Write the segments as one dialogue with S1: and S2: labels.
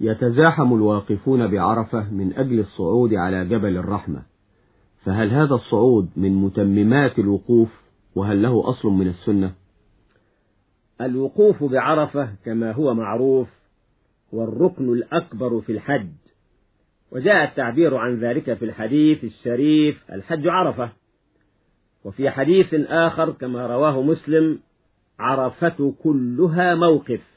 S1: يتزاحم الواقفون بعرفة من أجل الصعود على جبل الرحمة. فهل هذا الصعود من متممات الوقوف؟ وهل له أصل من السنة؟
S2: الوقوف بعرفة كما هو معروف هو الركن الأكبر في الحج. وجاء التعبير عن ذلك في الحديث الشريف الحج عرفة. وفي حديث آخر كما رواه مسلم عرفة كلها موقف.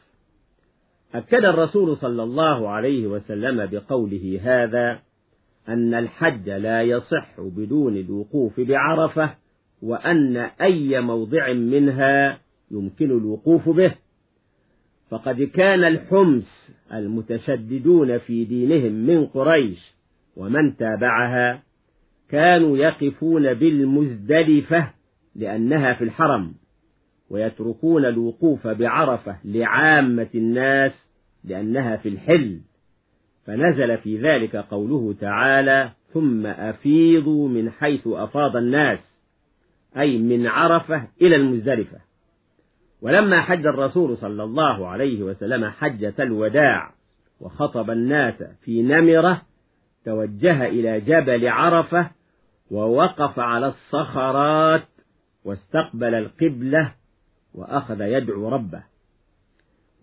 S2: أكد الرسول صلى الله عليه وسلم بقوله هذا أن الحج لا يصح بدون الوقوف بعرفة وأن أي موضع منها يمكن الوقوف به. فقد كان الحمس المتشددون في دينهم من قريش ومن تابعها كانوا يقفون بالمزدلفة لأنها في الحرم. ويتركون الوقوف بعرفة لعامة الناس لأنها في الحل فنزل في ذلك قوله تعالى ثم أفيضوا من حيث أفاض الناس أي من عرفة إلى المزدلفة. ولما حج الرسول صلى الله عليه وسلم حجة الوداع وخطب الناس في نمرة توجه إلى جبل عرفة ووقف على الصخرات واستقبل القبلة وأخذ يدعو ربه.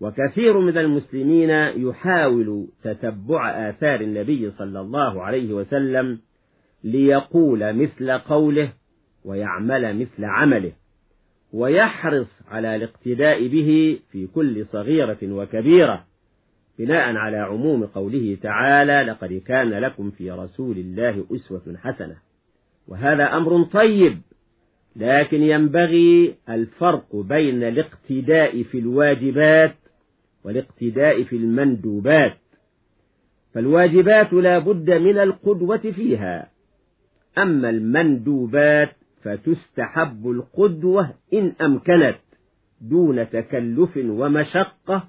S2: وكثير من المسلمين يحاول تتبع آثار النبي صلى الله عليه وسلم ليقول مثل قوله ويعمل مثل عمله ويحرص على الاقتداء به في كل صغيرة وكبيرة بناء على عموم قوله تعالى لقد كان لكم في رسول الله أسوة حسنة وهذا أمر طيب لكن ينبغي الفرق بين الاقتداء في الواجبات والاقتداء في المندوبات. فالواجبات لا بد من القدوة فيها. أما المندوبات فتستحب القدوة إن أمكنت دون تكلف ومشقة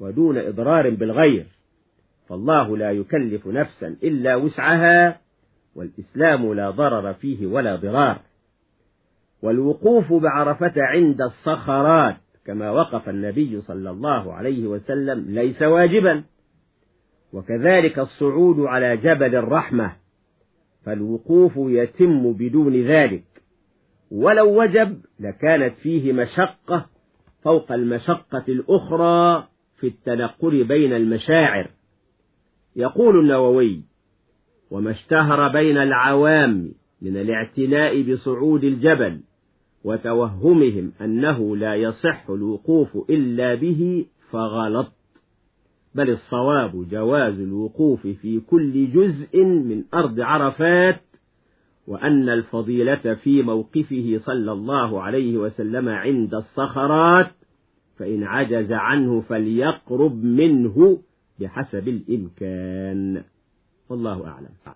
S2: ودون إضرار بالغير. فالله لا يكلف نفسا إلا وسعها والإسلام لا ضرر فيه ولا ضرار. والوقوف بعرفة عند الصخرات كما وقف النبي صلى الله عليه وسلم ليس واجبا. وكذلك الصعود على جبل الرحمة فالوقوف يتم بدون ذلك. ولو وجب لكانت فيه مشقة فوق المشقة الأخرى في التنقل بين المشاعر. يقول النووي وما اشتهر بين العوام من الاعتناء بصعود الجبل وتوهمهم أنه لا يصح الوقوف إلا به فغلط بل الصواب جواز الوقوف في كل جزء من أرض عرفات وأن الفضيلة في موقفه صلى الله عليه وسلم عند الصخرات فإن عجز عنه فليقرب منه بحسب الإمكان. والله أعلم.